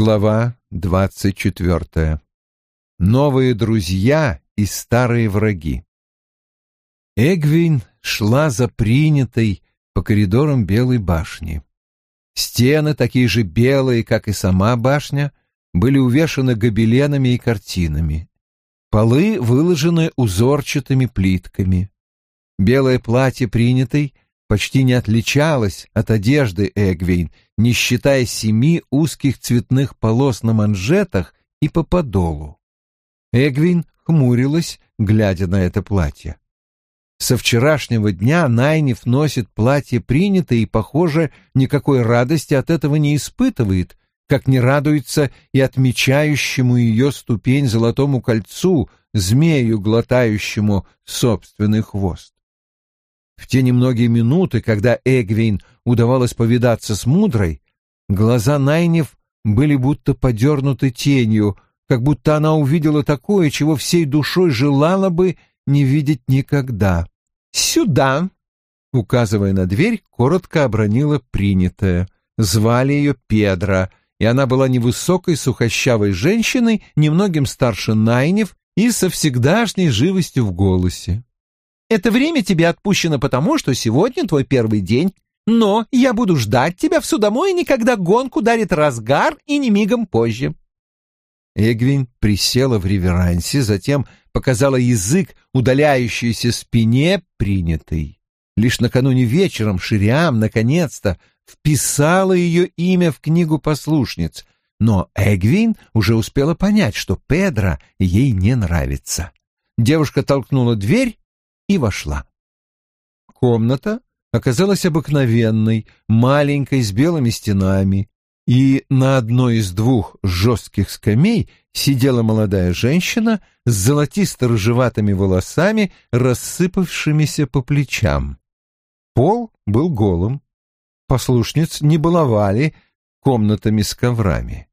Глава двадцать четвертая. Новые друзья и старые враги. Эгвин шла за принятой по коридорам Белой башни. Стены, такие же белые, как и сама башня, были увешаны гобеленами и картинами. Полы выложены узорчатыми плитками. Белое платье принятой — почти не отличалась от одежды Эгвейн, не считая семи узких цветных полос на манжетах и по подолу. Эгвин хмурилась, глядя на это платье. Со вчерашнего дня Найниф носит платье принятое и, похоже, никакой радости от этого не испытывает, как не радуется и отмечающему ее ступень золотому кольцу, змею, глотающему собственный хвост. В те немногие минуты, когда Эгвин удавалось повидаться с мудрой, глаза Найнев были будто подернуты тенью, как будто она увидела такое, чего всей душой желала бы не видеть никогда. «Сюда!» — указывая на дверь, коротко обронила принятое. Звали ее Педра, и она была невысокой сухощавой женщиной, немногим старше Найнев и со всегдашней живостью в голосе. Это время тебе отпущено потому, что сегодня твой первый день, но я буду ждать тебя в судомойне, когда гонку дарит разгар и не мигом позже». Эгвин присела в реверансе, затем показала язык удаляющейся спине принятой. Лишь накануне вечером Шириам наконец-то вписала ее имя в книгу послушниц, но Эгвин уже успела понять, что Педро ей не нравится. Девушка толкнула дверь и вошла. Комната оказалась обыкновенной, маленькой, с белыми стенами, и на одной из двух жестких скамей сидела молодая женщина с золотисто-рыжеватыми волосами, рассыпавшимися по плечам. Пол был голым. Послушниц не баловали комнатами с коврами.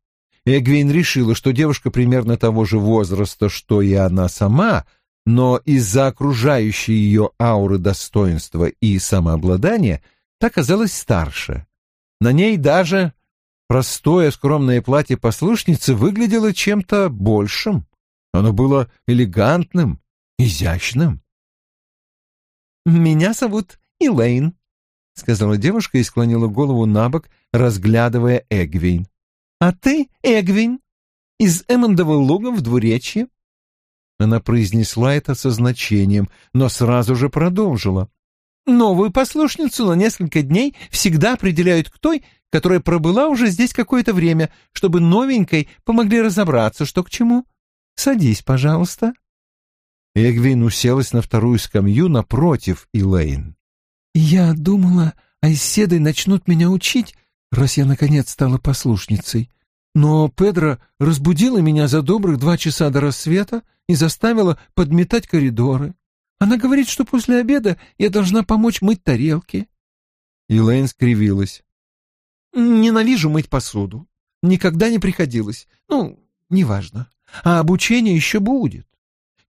Эгвин решила, что девушка примерно того же возраста, что и она сама, но из-за окружающей ее ауры достоинства и самообладания та казалась старше. На ней даже простое скромное платье послушницы выглядело чем-то большим. Оно было элегантным, изящным. «Меня зовут Элейн», — сказала девушка и склонила голову на бок, разглядывая Эгвин. «А ты, Эгвин, из Эммондова луга в двуречье?» Она произнесла это со значением, но сразу же продолжила. «Новую послушницу на несколько дней всегда определяют к той, которая пробыла уже здесь какое-то время, чтобы новенькой помогли разобраться, что к чему. Садись, пожалуйста». Эгвин уселась на вторую скамью напротив Илэйн. «Я думала, айседы начнут меня учить, раз я, наконец, стала послушницей. Но Педро разбудила меня за добрых два часа до рассвета, и заставила подметать коридоры. Она говорит, что после обеда я должна помочь мыть тарелки. Элейн скривилась. Ненавижу мыть посуду. Никогда не приходилось. Ну, неважно. А обучение еще будет.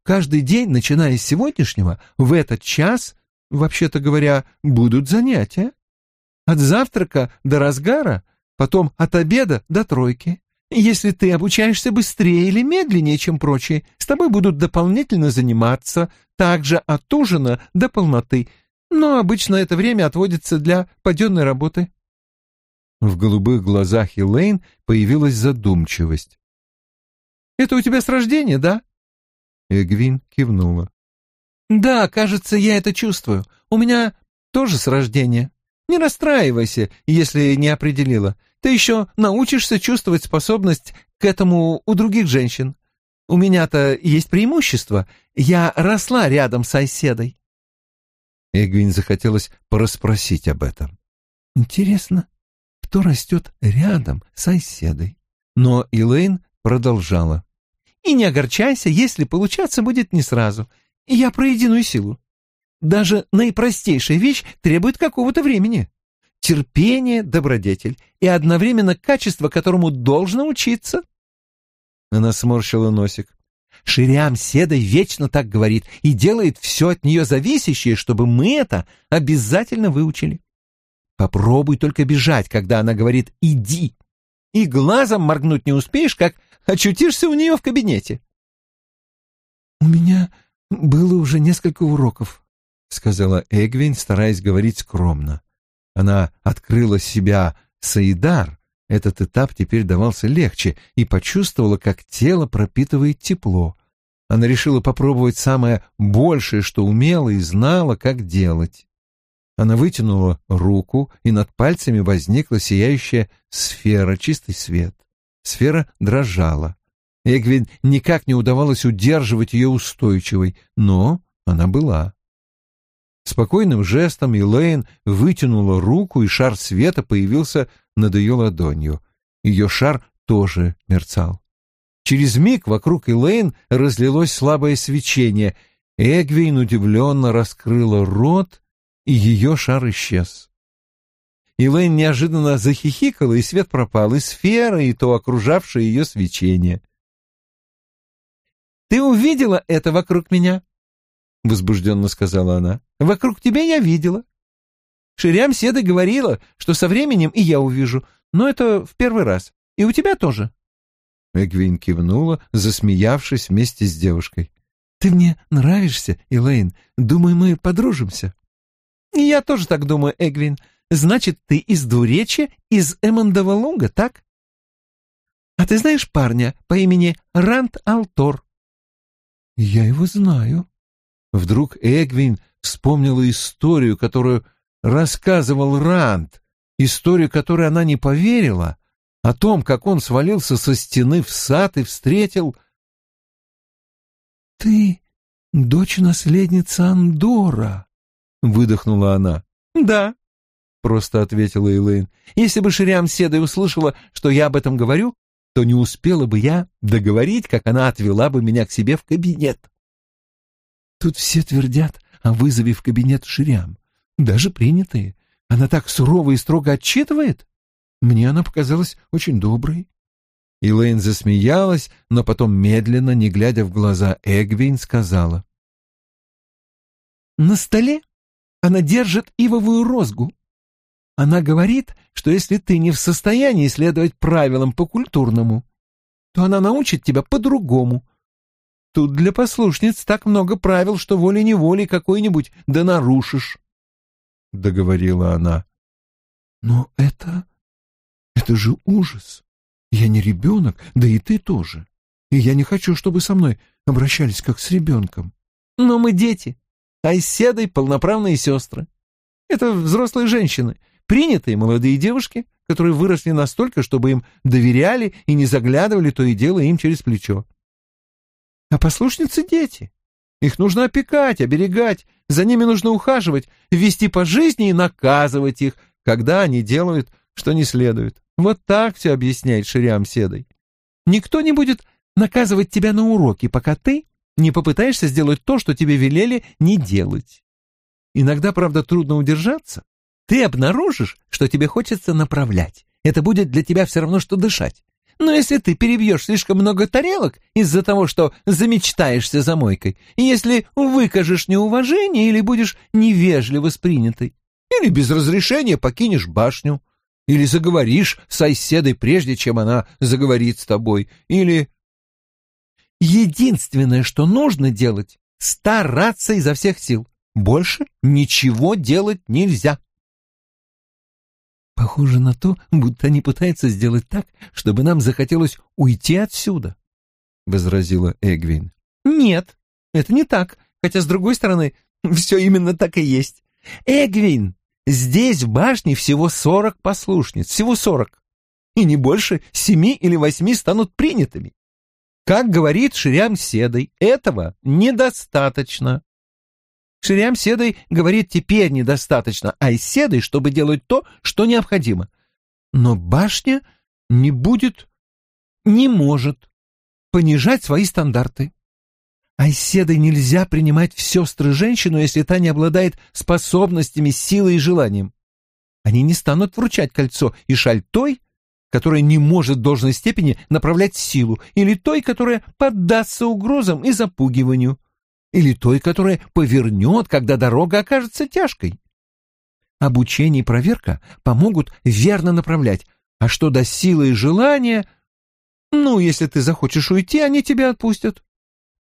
Каждый день, начиная с сегодняшнего, в этот час, вообще-то говоря, будут занятия. От завтрака до разгара, потом от обеда до тройки. Если ты обучаешься быстрее или медленнее, чем прочие, с тобой будут дополнительно заниматься, также от ужина до полноты, но обычно это время отводится для паденной работы». В голубых глазах Элейн появилась задумчивость. «Это у тебя с рождения, да?» Эгвин кивнула. «Да, кажется, я это чувствую. У меня тоже с рождения. Не расстраивайся, если не определила. Ты еще научишься чувствовать способность к этому у других женщин. У меня-то есть преимущество. Я росла рядом с Айседой. Эгвин захотелось порасспросить об этом. Интересно, кто растет рядом с Айседой? Но Элейн продолжала. И не огорчайся, если получаться будет не сразу. Я про единую силу. Даже наипростейшая вещь требует какого-то времени терпение — добродетель, и одновременно качество, которому должно учиться. Она сморщила носик. Шириам Седой вечно так говорит и делает все от нее зависящее, чтобы мы это обязательно выучили. Попробуй только бежать, когда она говорит «иди». и глазом моргнуть не успеешь, как очутишься у нее в кабинете. «У меня было уже несколько уроков», — сказала Эгвин, стараясь говорить скромно. Она открыла себя Саидар, этот этап теперь давался легче, и почувствовала, как тело пропитывает тепло. Она решила попробовать самое большее, что умела и знала, как делать. Она вытянула руку, и над пальцами возникла сияющая сфера, чистый свет. Сфера дрожала. Эгвин никак не удавалось удерживать ее устойчивой, но она была. Спокойным жестом Элейн вытянула руку, и шар света появился над ее ладонью. Ее шар тоже мерцал. Через миг вокруг Элейн разлилось слабое свечение. Эгвин удивленно раскрыла рот, и ее шар исчез. Элейн неожиданно захихикала, и свет пропал, и сфера, и то окружавшее ее свечение. «Ты увидела это вокруг меня?» — возбужденно сказала она. «Вокруг тебя я видела. Ширям Седа говорила, что со временем и я увижу, но это в первый раз. И у тебя тоже». Эгвин кивнула, засмеявшись вместе с девушкой. «Ты мне нравишься, Элейн. Думаю, мы подружимся». «Я тоже так думаю, Эгвин. Значит, ты из двуречья, из Эммондова луга, так?» «А ты знаешь парня по имени Рант Алтор?» «Я его знаю». Вдруг Эгвин вспомнила историю, которую рассказывал Ранд, историю, которой она не поверила, о том, как он свалился со стены в сад и встретил... «Ты дочь наследница Андора», — выдохнула она. «Да», — просто ответила Элэйн. «Если бы Шириам Седой услышала, что я об этом говорю, то не успела бы я договорить, как она отвела бы меня к себе в кабинет. Тут все твердят о вызове в кабинет Ширям, даже принятые. Она так сурово и строго отчитывает. Мне она показалась очень доброй. Илэйн засмеялась, но потом медленно, не глядя в глаза Эгвин, сказала. «На столе она держит ивовую розгу. Она говорит, что если ты не в состоянии следовать правилам по-культурному, то она научит тебя по-другому. Тут для послушниц так много правил, что волей-неволей какой-нибудь да нарушишь. — договорила она. — Но это... это же ужас. Я не ребенок, да и ты тоже. И я не хочу, чтобы со мной обращались как с ребенком. Но мы дети, а с Седой полноправные сестры. Это взрослые женщины, Принятые молодые девушки, которые выросли настолько, чтобы им доверяли и не заглядывали то и дело им через плечо. А послушницы — дети. Их нужно опекать, оберегать, за ними нужно ухаживать, вести по жизни и наказывать их, когда они делают, что не следует. Вот так все объясняет Шириам Седой. Никто не будет наказывать тебя на уроке, пока ты не попытаешься сделать то, что тебе велели не делать. Иногда, правда, трудно удержаться, ты обнаружишь, что тебе хочется направлять. Это будет для тебя все равно, что дышать. Но если ты перебьешь слишком много тарелок из-за того, что замечтаешься за мойкой, если выкажешь неуважение или будешь невежливо с принятой, или без разрешения покинешь башню, или заговоришь с оседой прежде, чем она заговорит с тобой, или... Единственное, что нужно делать — стараться изо всех сил. Больше ничего делать нельзя. Похоже на то, будто они пытаются сделать так, чтобы нам захотелось уйти отсюда, — возразила Эгвин. Нет, это не так, хотя, с другой стороны, все именно так и есть. Эгвин, здесь в башне всего сорок послушниц, всего сорок, и не больше семи или восьми станут принятыми. Как говорит Ширям Седой, этого недостаточно. Шириам Седой говорит, теперь недостаточно Айседой, чтобы делать то, что необходимо. Но башня не будет, не может понижать свои стандарты. Айседой нельзя принимать в сестры женщину, если та не обладает способностями, силой и желанием. Они не станут вручать кольцо и шаль той, которая не может в должной степени направлять силу, или той, которая поддастся угрозам и запугиванию или той, которая повернет, когда дорога окажется тяжкой. Обучение и проверка помогут верно направлять, А что до силы и желания, ну, если ты захочешь уйти, они тебя отпустят.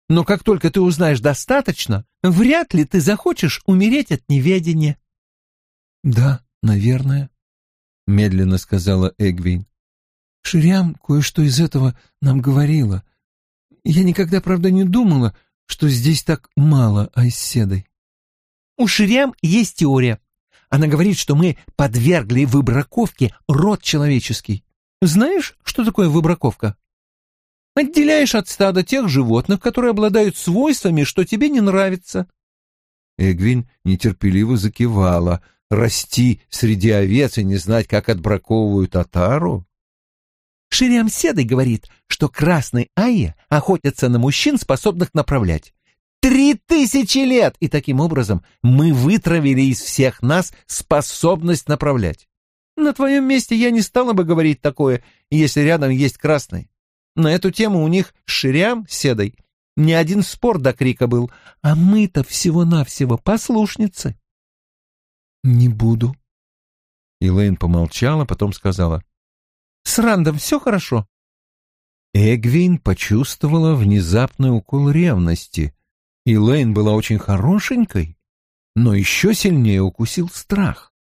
Но как только ты узнаешь достаточно, вряд ли ты захочешь умереть от неведения. — Да, наверное, — медленно сказала Эгвин. — Ширям кое-что из этого нам говорила. Я никогда, правда, не думала, что здесь так мало айседой. У Ширям есть теория. Она говорит, что мы подвергли выбраковке род человеческий. Знаешь, что такое выбраковка? Отделяешь от стада тех животных, которые обладают свойствами, что тебе не нравится. Эгвин нетерпеливо закивала. Расти среди овец и не знать, как отбраковывают отару? Шириам Седой говорит, что красные айя охотятся на мужчин, способных направлять. Три тысячи лет! И таким образом мы вытравили из всех нас способность направлять. На твоем месте я не стала бы говорить такое, если рядом есть красный. На эту тему у них с Ширям, Седой, ни один спор до крика был, а мы-то всего-навсего послушницы. «Не буду». Элейн помолчала, потом сказала. «С Рандом все хорошо?» Эгвин почувствовала внезапный укол ревности. Элейн была очень хорошенькой, но еще сильнее укусил страх.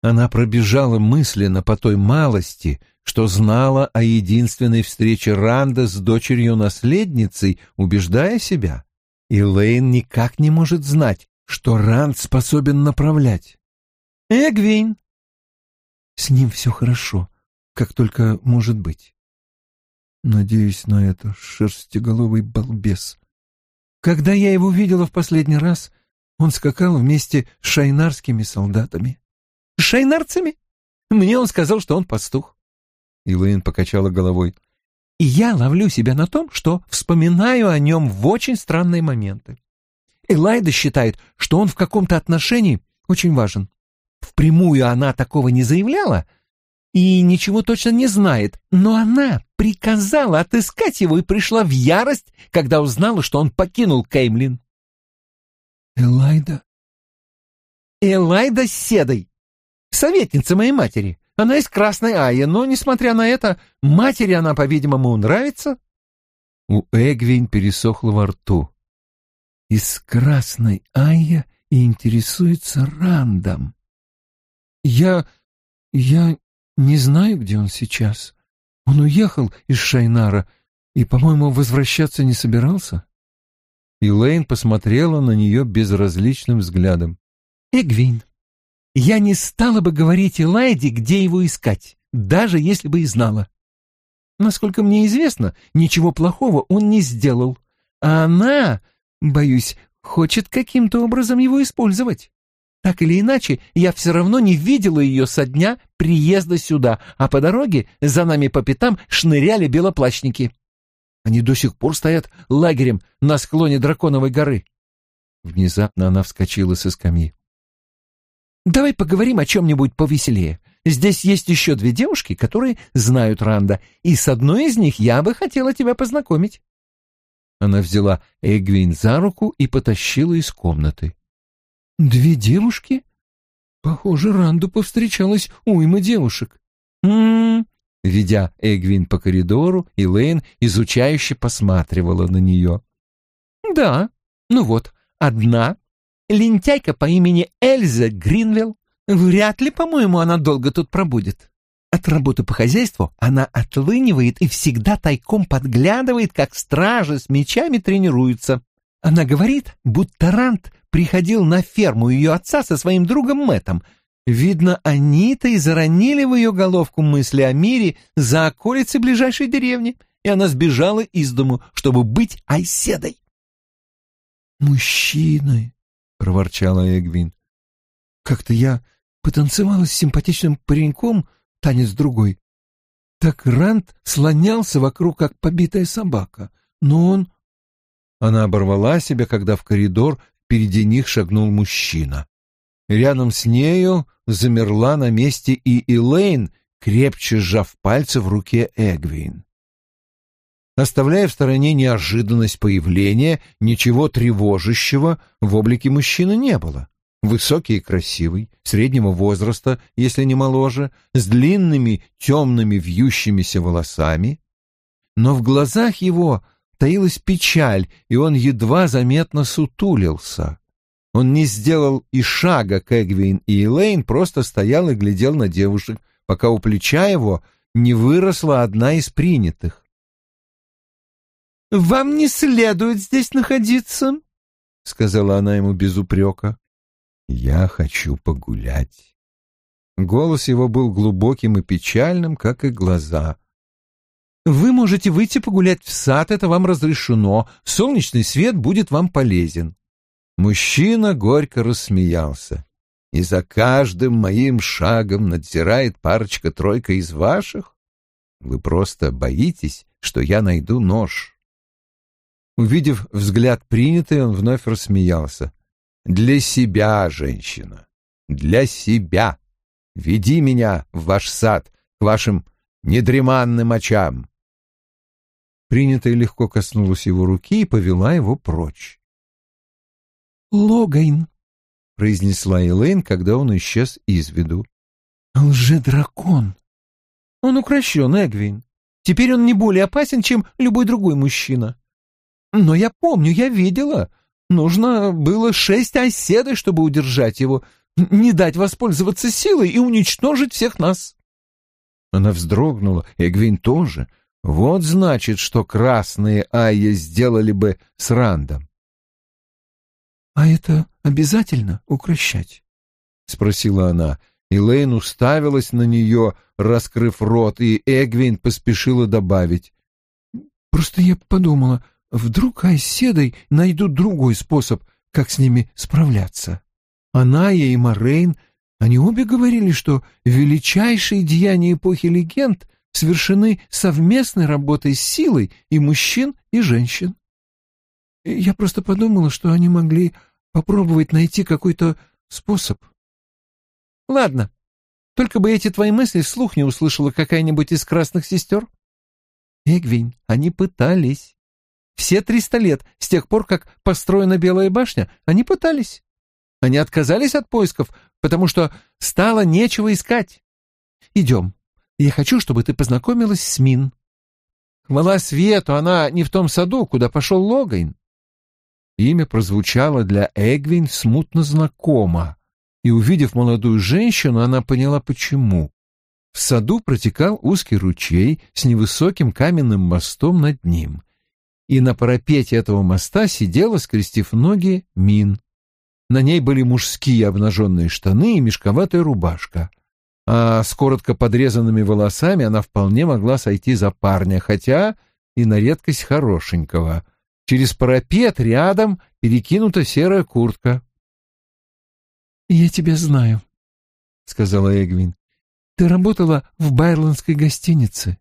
Она пробежала мысленно по той малости, что знала о единственной встрече Ранда с дочерью-наследницей, убеждая себя. Элейн никак не может знать, что Ранд способен направлять. Эгвин. С ним все хорошо, как только может быть. Надеюсь на это, шерстеголовый балбес. Когда я его видела в последний раз, он скакал вместе с шайнарскими солдатами. Шайнарцами? Мне он сказал, что он пастух. Илэйн покачала головой. И я ловлю себя на том, что вспоминаю о нем в очень странные моменты. Элайда считает, что он в каком-то отношении очень важен. Впрямую она такого не заявляла и ничего точно не знает, но она приказала отыскать его и пришла в ярость, когда узнала, что он покинул Кеймлин. Элайда? Элайда Седой, советница моей матери. Она из Красной Айи, но, несмотря на это, матери она, по-видимому, нравится. У Эгвин пересохло во рту. Из Красной Айя и интересуется Рандом. Я... я не знаю, где он сейчас. Он уехал из Шайнара и, по-моему, возвращаться не собирался. Илэйн посмотрела на нее безразличным взглядом. «Эгвин, я не стала бы говорить Элайде, где его искать, даже если бы и знала. Насколько мне известно, ничего плохого он не сделал, а она, боюсь, хочет каким-то образом его использовать. Так или иначе, я все равно не видела ее со дня приезда сюда, а по дороге за нами по пятам шныряли белоплащники. Они до сих пор стоят лагерем на склоне Драконовой горы. Внезапно она вскочила со скамьи. «Давай поговорим о чем-нибудь повеселее. Здесь есть еще две девушки, которые знают Ранда, и с одной из них я бы хотела тебя познакомить». Она взяла Эгвин за руку и потащила из комнаты. Две девушки? Похоже, Ранду повстречалась уйма девушек. М-м. Ведя Эгвин по коридору, Элейн изучающе посматривала на нее. Да, ну вот, одна лентяйка по имени Эльза Гринвелл. Вряд ли, по-моему, она долго тут пробудет. От работы по хозяйству она отлынивает и всегда тайком подглядывает, как стражи с мечами тренируются. Она говорит, будто Рант приходил на ферму ее отца со своим другом Мэтом. Видно, они-то и заронили в ее головку мысли о мире за околицей ближайшей деревни, и она сбежала из дому, чтобы быть айседой. «Мужчины!» — проворчала Эгвин. «Как-то я потанцевала с симпатичным пареньком, танец другой. Так Рант слонялся вокруг, как побитая собака, но он она оборвала себя, когда в коридор впереди них шагнул мужчина. Рядом с нею замерла на месте и Элейн, крепче сжав пальцы в руке Эгвин. Оставляя в стороне неожиданность появления, ничего тревожащего в облике мужчины не было. высокий и красивый, среднего возраста, если не моложе, с длинными темными вьющимися волосами. Но в глазах его таилась печаль, и он едва заметно сутулился. Он не сделал и шага к Эгвин и Элейн, просто стоял и глядел на девушек, пока у плеча его не выросла одна из принятых. «Вам не следует здесь находиться», — сказала она ему без упрека. «Я хочу погулять». Голос его был глубоким и печальным, как и глаза. «Вы можете выйти погулять в сад, это вам разрешено. Солнечный свет будет вам полезен». Мужчина горько рассмеялся. «И за каждым моим шагом надзирает парочка-тройка из ваших? Вы просто боитесь, что я найду нож». Увидев взгляд принятый, он вновь рассмеялся. «Для себя, женщина, для себя. Веди меня в ваш сад, к вашим недреманным очам». Принятая легко коснулась его руки и повела его прочь. «Логайн», — произнесла Элейн, когда он исчез из виду. «Лже-дракон». «Он укращен, Эгвин. Теперь он не более опасен, чем любой другой мужчина. Но я помню, я видела. Нужно было шесть оседой, чтобы удержать его, не дать воспользоваться силой и уничтожить всех нас». Она вздрогнула, Эгвин тоже. Вот значит, что красные Айя сделали бы с Рандом. «А это обязательно укращать?» — спросила она. Элейн уставилась на нее, раскрыв рот, и Эгвин поспешила добавить. «Просто я подумала, вдруг Айседой найдут другой способ, как с ними справляться. Она и Морейн, они обе говорили, что величайшие деяния эпохи легенд совершены совместной работой с силой и мужчин, и женщин. Я просто подумала, что они могли попробовать найти какой-то способ. Ладно, только бы эти твои мысли вслух не услышала какая-нибудь из красных сестер. Эгвин, они пытались. Все триста лет, с тех пор, как построена Белая башня, они пытались. Они отказались от поисков, потому что стало нечего искать. Идем. Я хочу, чтобы ты познакомилась с Мин. Хвала свету, она не в том саду, куда пошел Логайн. Имя прозвучало для Эгвин смутно знакомо, и, увидев молодую женщину, она поняла, почему. В саду протекал узкий ручей с невысоким каменным мостом над ним, и на парапете этого моста сидела, скрестив ноги, Мин. На ней были мужские обнаженные штаны и мешковатая рубашка, а с коротко подрезанными волосами она вполне могла сойти за парня, хотя и на редкость хорошенького — Через парапет рядом перекинута серая куртка. «Я тебя знаю», — сказала Эгвин. «Ты работала в Байрландской гостинице».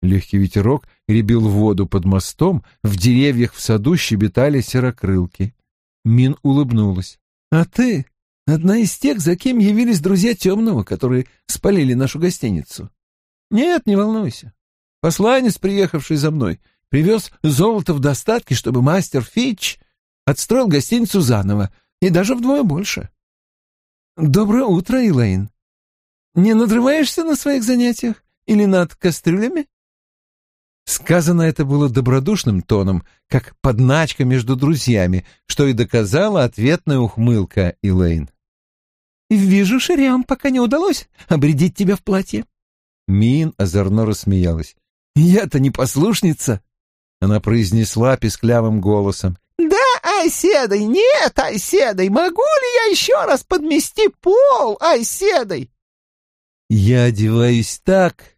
Легкий ветерок ребил воду под мостом, в деревьях в саду щебетали серокрылки. Мин улыбнулась. «А ты одна из тех, за кем явились друзья Темного, которые спалили нашу гостиницу?» «Нет, не волнуйся. Посланец, приехавший за мной, Привез золото в достатке, чтобы мастер Фич отстроил гостиницу заново, и даже вдвое больше. Доброе утро, Элейн. Не надрываешься на своих занятиях или над кастрюлями? Сказано это было добродушным тоном, как подначка между друзьями, что и доказала ответная ухмылка Элейн. «Вижу, Шириам, пока не удалось обредить тебя в платье». Мин озорно рассмеялась. «Я-то не послушница». Она произнесла песклявым голосом. «Да, Айседой, нет, Айседой, могу ли я еще раз подмести пол, Айседой?» «Я одеваюсь так...»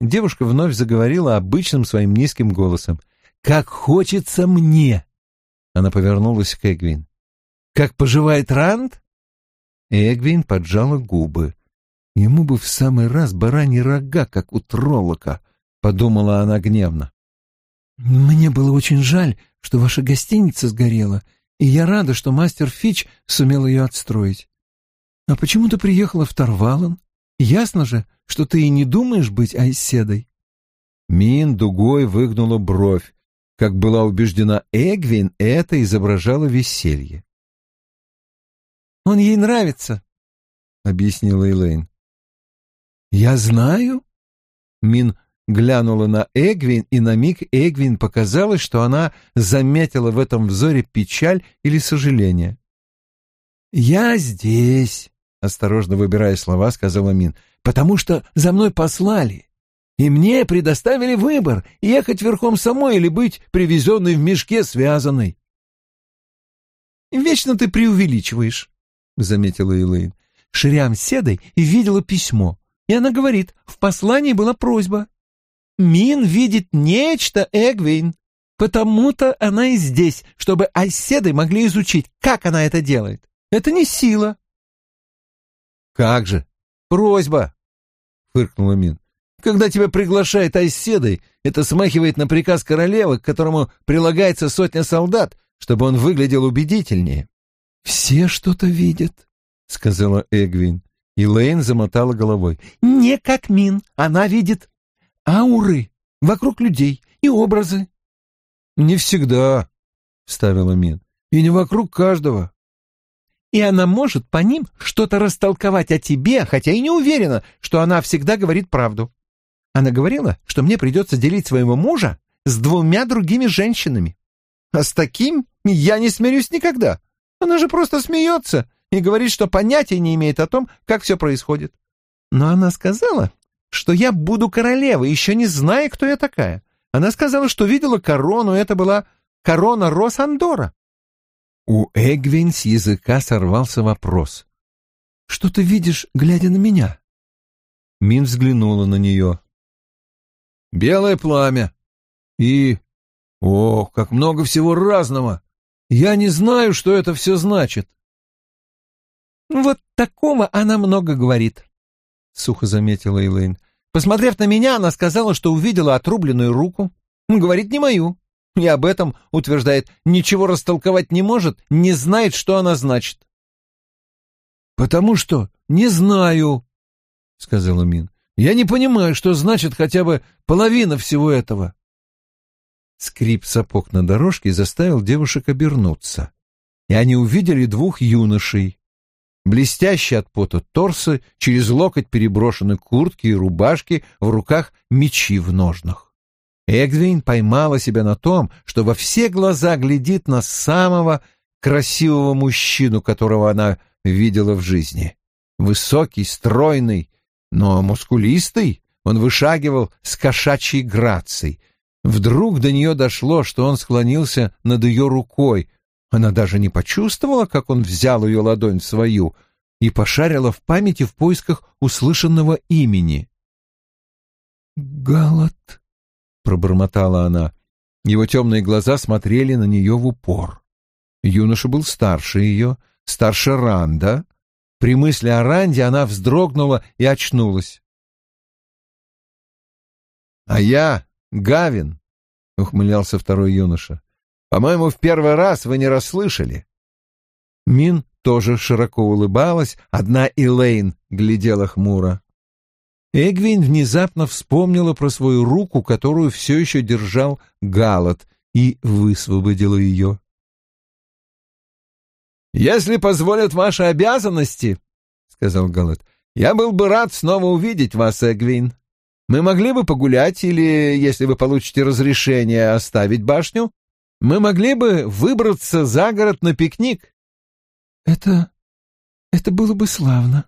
Девушка вновь заговорила обычным своим низким голосом. «Как хочется мне!» Она повернулась к Эгвин. «Как поживает Ранд?» Эгвин поджала губы. «Ему бы в самый раз бараньи рога, как у троллока», — подумала она гневно. «Мне было очень жаль, что ваша гостиница сгорела, и я рада, что мастер Фич сумел ее отстроить. А почему ты приехала в Тарвалан? Ясно же, что ты и не думаешь быть Айседой». Мин дугой выгнула бровь. Как была убеждена Эгвин, это изображало веселье. Он ей нравится», — объяснила Элейн. «Я знаю». Мин глянула на Эгвин, и на миг Эгвин показалось, что она заметила в этом взоре печаль или сожаление. «Я здесь», — осторожно выбирая слова, сказала Мин, — «потому что за мной послали, и мне предоставили выбор — ехать верхом самой или быть привезенной в мешке связанной». «Вечно ты преувеличиваешь», — заметила Элэйн. Шириам седой и видела письмо, и она говорит, в послании была просьба. Мин видит нечто, Эгвин. Потому-то она и здесь, чтобы оседы могли изучить, как она это делает. Это не сила. Как же? Просьба, фыркнула Мин. Когда тебя приглашает оседой, это смахивает на приказ королевы, к которому прилагается сотня солдат, чтобы он выглядел убедительнее. Все что-то видят, сказала Эгвин. И Лейн замотала головой. Не как Мин, она видит ауры вокруг людей и образы. Не всегда, вставила Мин. И не вокруг каждого. И она может по ним что-то растолковать о тебе, хотя и не уверена, что она всегда говорит правду. Она говорила, что мне придется делить своего мужа с двумя другими женщинами. А с таким я не смирюсь никогда. Она же просто смеется и говорит, что понятия не имеет о том, как все происходит. Но она сказала, что я буду королевой, еще не зная, кто я такая. Она сказала, что видела корону, это была корона Рос-Андора. У Эгвин с языка сорвался вопрос. «Что ты видишь, глядя на меня?» Мин взглянула на нее. «Белое пламя. И... Ох, как много всего разного! Я не знаю, что это все значит». «Вот такого она много говорит», — сухо заметила Эйлейн. «Посмотрев на меня, она сказала, что увидела отрубленную руку. Говорит, не мою. И об этом, утверждает, ничего растолковать не может, не знает, что она значит». «Потому что не знаю», — сказала Мин. «Я не понимаю, что значит хотя бы половина всего этого». Скрип сапог на дорожке заставил девушек обернуться, и они увидели двух юношей, блестящие от пота торсы, через локоть переброшены куртки и рубашки, в руках мечи в ножнах. Эгвин поймала себя на том, что во все глаза глядит на самого красивого мужчину, которого она видела в жизни. Высокий, стройный, но мускулистый, он вышагивал с кошачьей грацией. Вдруг до нее дошло, что он склонился над ее рукой, она даже не почувствовала, как он взял ее ладонь в свою и пошарила в памяти в поисках услышанного имени. «Галат», — пробормотала она. Его темные глаза смотрели на нее в упор. Юноша был старше ее, старше Ранда. При мысли о Ранде она вздрогнула и очнулась. «А я Гавин», — ухмылялся второй юноша. По-моему, в первый раз вы не расслышали. Мин тоже широко улыбалась, одна Элейн глядела хмуро. Эгвин внезапно вспомнила про свою руку, которую все еще держал Галат, и высвободила ее. «Если позволят ваши обязанности, — сказал Галат, — я был бы рад снова увидеть вас, Эгвин. Мы могли бы погулять или, если вы получите разрешение оставить башню, мы могли бы выбраться за город на пикник. Это... это было бы славно.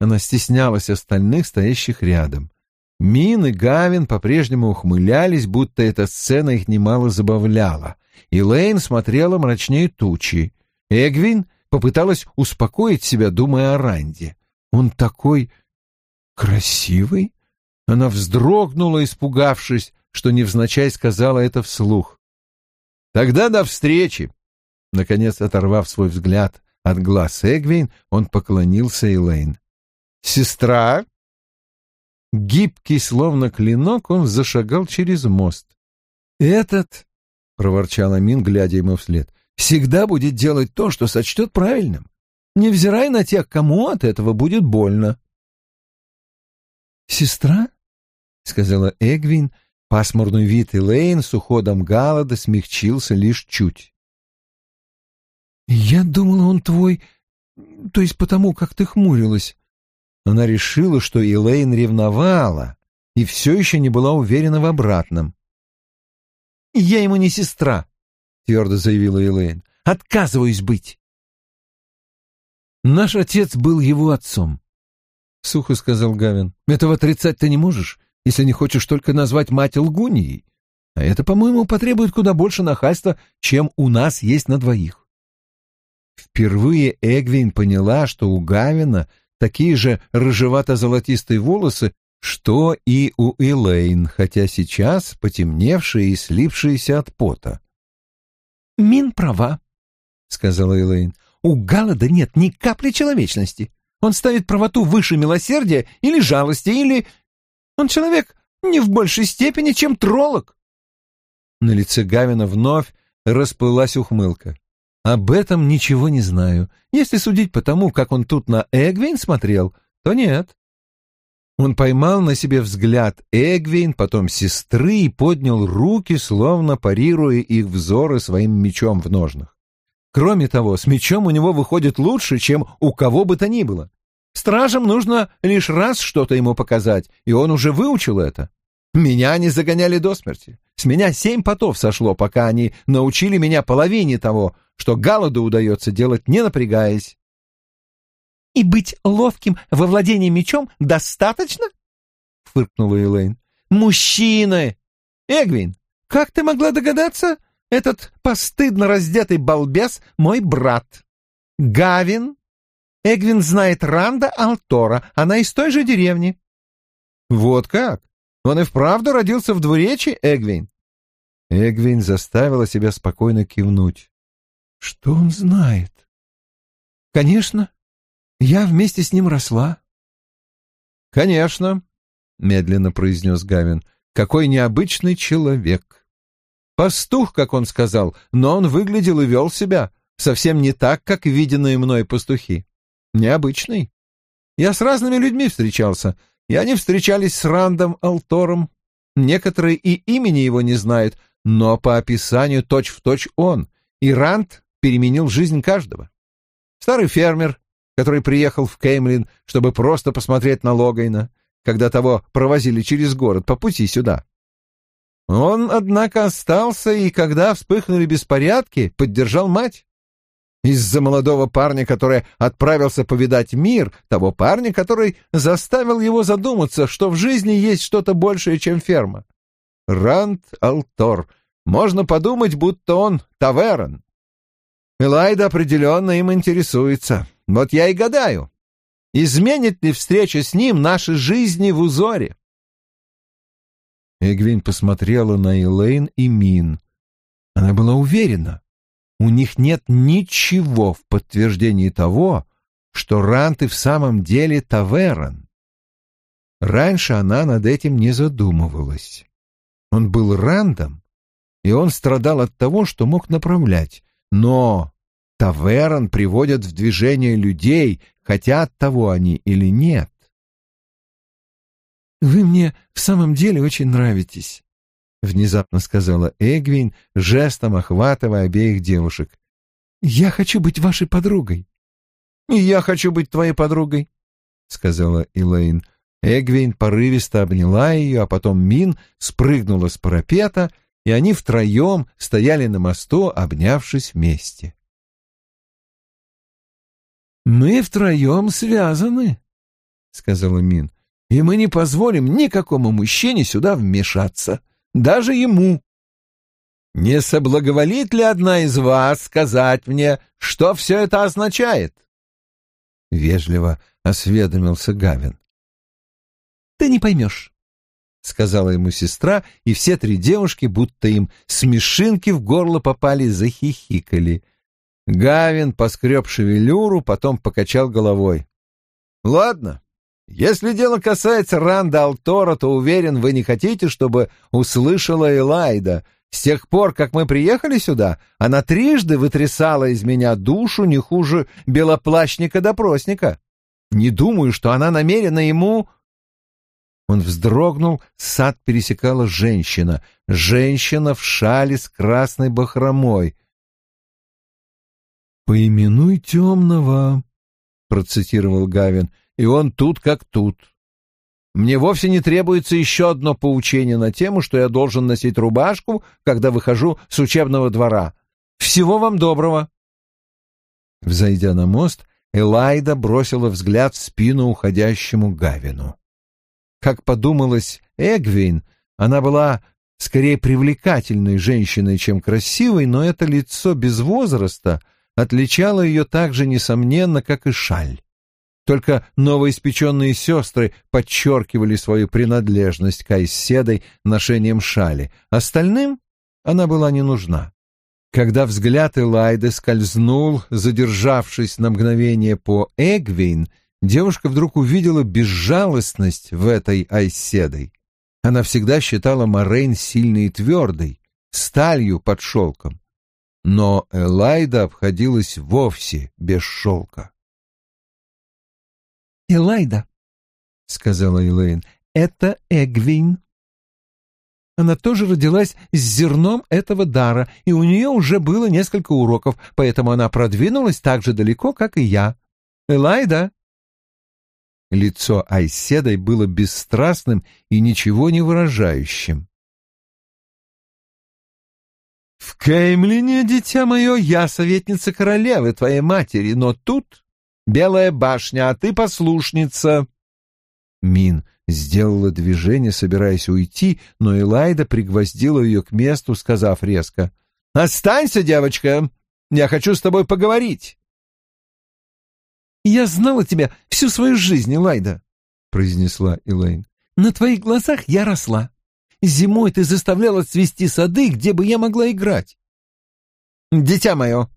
Она стеснялась остальных, стоящих рядом. Мин и Гавин по-прежнему ухмылялись, будто эта сцена их немало забавляла. И Лейн смотрела мрачнее тучи. Эгвин попыталась успокоить себя, думая о Ранде. Он такой красивый. Она вздрогнула, испугавшись, что невзначай сказала это вслух. Тогда до встречи. Наконец, оторвав свой взгляд от глаз Эгвин, он поклонился Элейн. Сестра? Гибкий, словно клинок, он зашагал через мост. Этот, проворчал Амин, глядя ему вслед, всегда будет делать то, что сочтет правильным, невзирая на тех, кому от этого будет больно. «Сестра?» — сказала Эгвин, Пасмурный вид Элейн с уходом Галлада смягчился лишь чуть. «Я думала, он твой То есть потому, как ты хмурилась. Она решила, что Элейн ревновала и все еще не была уверена в обратном. «Я ему не сестра», — твердо заявила Элейн. «Отказываюсь быть». «Наш отец был его отцом», — сухо сказал Гавин. «Этого отрицать ты не можешь, если не хочешь только назвать мать лгуньей. А это, по-моему, потребует куда больше нахальства, чем у нас есть на двоих». Впервые Эгвин поняла, что у Гавина такие же рыжевато-золотистые волосы, что и у Элейн, хотя сейчас потемневшие и слипшиеся от пота. «Мин права», — сказала Элейн. «У Галлада нет ни капли человечности. Он ставит правоту выше милосердия или жалости, или... Он человек не в большей степени, чем троллок». На лице Гавина вновь расплылась ухмылка. «Об этом ничего не знаю. Если судить по тому, как он тут на Эгвин смотрел, то нет. Он поймал на себе взгляд Эгвин, потом сестры и поднял руки, словно парируя их взоры своим мечом в ножнах. Кроме того, с мечом у него выходит лучше, чем у кого бы то ни было. Стражам нужно лишь раз что-то ему показать, и он уже выучил это. Меня они загоняли до смерти. С меня семь потов сошло, пока они научили меня половине того, что Галладу удается делать, не напрягаясь. «И быть ловким во владении мечом достаточно?» — фыркнула Элейн. «Мужчины! Эгвин, как ты могла догадаться? Этот постыдно раздетый балбес — мой брат. Гавин? Эгвин знает Ранда Алтора, она из той же деревни». «Вот как? Он и вправду родился в двуречи, Эгвин?» Эгвин заставила себя спокойно кивнуть. «Что он знает?» «Конечно, я вместе с ним росла. Конечно, медленно произнес Гавин. Какой необычный человек. Пастух, как он сказал, но он выглядел и вел себя совсем не так, как виденные мной пастухи. Необычный. Я с разными людьми встречался, и они встречались с Рандом Алтором. Некоторые и имени его не знают, но по описанию точь-в-точь точь он, и Ранд переменил жизнь каждого. Старый фермер, который приехал в Кеймлин, чтобы просто посмотреть на Логайна, когда того провозили через город по пути сюда. Он, однако, остался и, когда вспыхнули беспорядки, поддержал мать. Из-за молодого парня, который отправился повидать мир, того парня, который заставил его задуматься, что в жизни есть что-то большее, чем ферма. Ранд Алтор. Можно подумать, будто он таверн. Элайда определенно им интересуется. Вот я и гадаю, изменит ли встреча с ним наши жизни в узоре? Эгвин посмотрела на Элейн и Мин. Она была уверена, у них нет ничего в подтверждении того, что Рант в самом деле Таверан. Раньше она над этим не задумывалась. Он был Рандом, и он страдал от того, что мог направлять, но Таверн приводят в движение людей, хотят того они или нет. «Вы мне в самом деле очень нравитесь», — внезапно сказала Эгвин, жестом охватывая обеих девушек. «Я хочу быть вашей подругой». «И я хочу быть твоей подругой», — сказала Элейн. Эгвин порывисто обняла ее, а потом Мин спрыгнула с парапета, и они втроем стояли на мосту, обнявшись вместе. «Мы втроем связаны», — сказала Мин, — «и мы не позволим никакому мужчине сюда вмешаться, даже ему». «Не соблаговолит ли одна из вас сказать мне, что все это означает?» Вежливо осведомился Гавин. «Ты не поймешь», — сказала ему сестра, и все три девушки, будто им смешинки в горло попали, захихикали — Гавин поскреб шевелюру, потом покачал головой. «Ладно, если дело касается Ранда Алтора, то уверен, вы не хотите, чтобы услышала Элайда. С тех пор, как мы приехали сюда, она трижды вытрясала из меня душу не хуже белоплащника-допросника. Не думаю, что она намерена ему...» Он вздрогнул, сад пересекала женщина, женщина в шале с красной бахромой — «Поименуй темного», — процитировал Гавин, — «и он тут как тут». Мне вовсе не требуется еще одно поучение на тему, что я должен носить рубашку, когда выхожу с учебного двора. Всего вам доброго. Взойдя на мост, Элайда бросила взгляд в спину уходящему Гавину. Как подумалось Эгвин, она была скорее привлекательной женщиной, чем красивой, но это лицо без возраста отличало ее так же несомненно, как и шаль. Только новоиспеченные сестры подчеркивали свою принадлежность к Айседой ношением шали. Остальным она была не нужна. Когда взгляд Элайды скользнул, задержавшись на мгновение по Эгвейн, девушка вдруг увидела безжалостность в этой Айседой. Она всегда считала Морейн сильной и твердой, сталью под шелком. Но Элайда обходилась вовсе без шелка. «Элайда», — сказала Элейн, — «это Эгвин». Она тоже родилась с зерном этого дара, и у нее уже было несколько уроков, поэтому она продвинулась так же далеко, как и я. Элайда. Лицо Айседой было бесстрастным и ничего не выражающим. «В Кеймлине, дитя мое, я советница королевы, твоей матери, но тут Белая башня, а ты послушница. Мин сделала движение, собираясь уйти, но Элайда пригвоздила ее к месту, сказав резко. «Останься, девочка! Я хочу с тобой поговорить!» «Я знала тебя всю свою жизнь, Элайда», — произнесла Элейн. «На твоих глазах я росла. Зимой ты заставляла цвести сады, где бы я могла играть». «Дитя мое,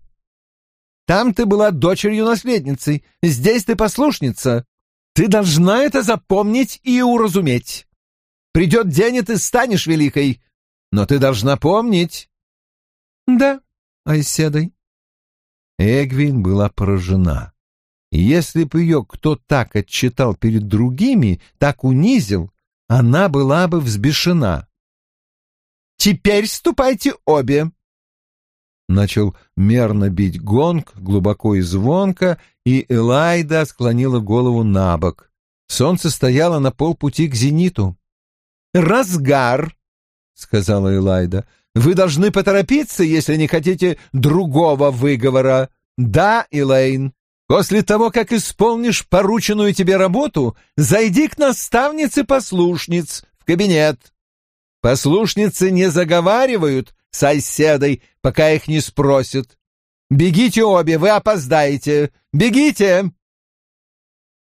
там ты была дочерью-наследницей, здесь ты послушница. Ты должна это запомнить и уразуметь. Придет день, и ты станешь великой, но ты должна помнить. Да, Айседой. Эгвин была поражена. Если бы ее кто так отчитал перед другими, так унизил, она была бы взбешена. «Теперь ступайте обе», начал мерно бить гонг, глубоко и звонко, и Элайда склонила голову на бок. Солнце стояло на полпути к зениту. «Разгар!» — сказала Элайда. «Вы должны поторопиться, если не хотите другого выговора. Да, Элейн, после того, как исполнишь порученную тебе работу, зайди к наставнице послушниц в кабинет. Послушницы не заговаривают, с оседой, пока их не спросят. Бегите обе, вы опоздаете! Бегите!»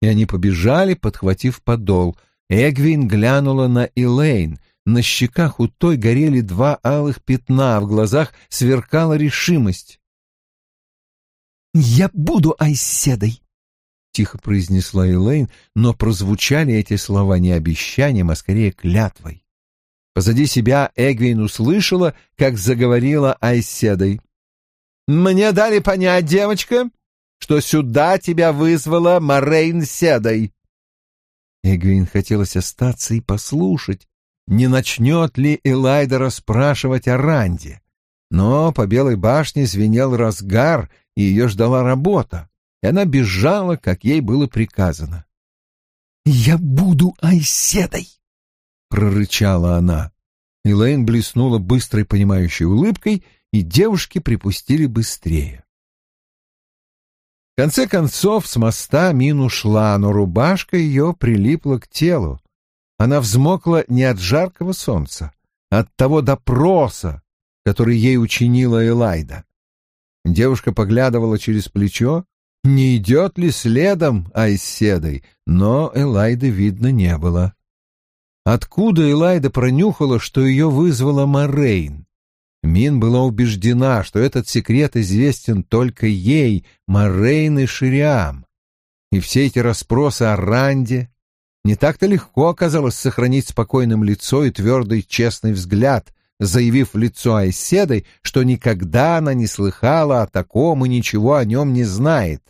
И они побежали, подхватив подол. Эгвин глянула на Элейн. На щеках у той горели два алых пятна, а в глазах сверкала решимость. «Я буду Айседой!» — тихо произнесла Элейн, но прозвучали эти слова не обещанием, а скорее клятвой. Позади себя Эгвин услышала, как заговорила Айседой. «Мне дали понять, девочка, что сюда тебя вызвала Морейн Седой». Эгвин хотелось остаться и послушать, не начнет ли Элайда расспрашивать о Ранде. Но по Белой башне звенел разгар, и ее ждала работа, и она бежала, как ей было приказано. «Я буду Айседой!» — прорычала она. Элейн блеснула быстрой понимающей улыбкой, и девушки припустили быстрее. В конце концов с моста Мин ушла, но рубашка ее прилипла к телу. Она взмокла не от жаркого солнца, а от того допроса, который ей учинила Элайда. Девушка поглядывала через плечо, не идет ли следом Айседой, но Элайды видно не было. Откуда Элайда пронюхала, что ее вызвала Морейн? Мин была убеждена, что этот секрет известен только ей, Морейн и Шириам. И все эти расспросы о Ранде не так-то легко оказалось сохранить спокойным лицо и твердый честный взгляд, заявив в лицо Айседой, что никогда она не слыхала о таком и ничего о нем не знает.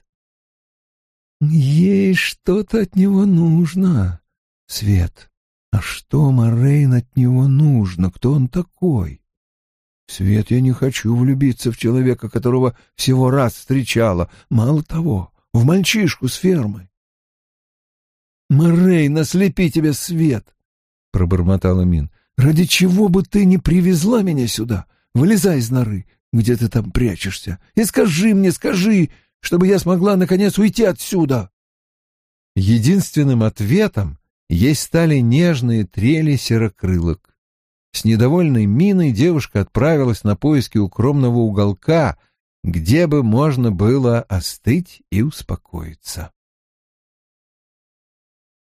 «Ей что-то от него нужно, Свет», а что Морейн от него нужно? Кто он такой? Свет, я не хочу влюбиться в человека, которого всего раз встречала. Мало того, в мальчишку с фермы. «Мэрей, наслепи тебе свет!» — пробормотала Мин. «Ради чего бы ты не привезла меня сюда? Вылезай из норы, где ты там прячешься, и скажи мне, скажи, чтобы я смогла наконец уйти отсюда!» Единственным ответом ей стали нежные трели серокрылок. С недовольной миной девушка отправилась на поиски укромного уголка, где бы можно было остыть и успокоиться.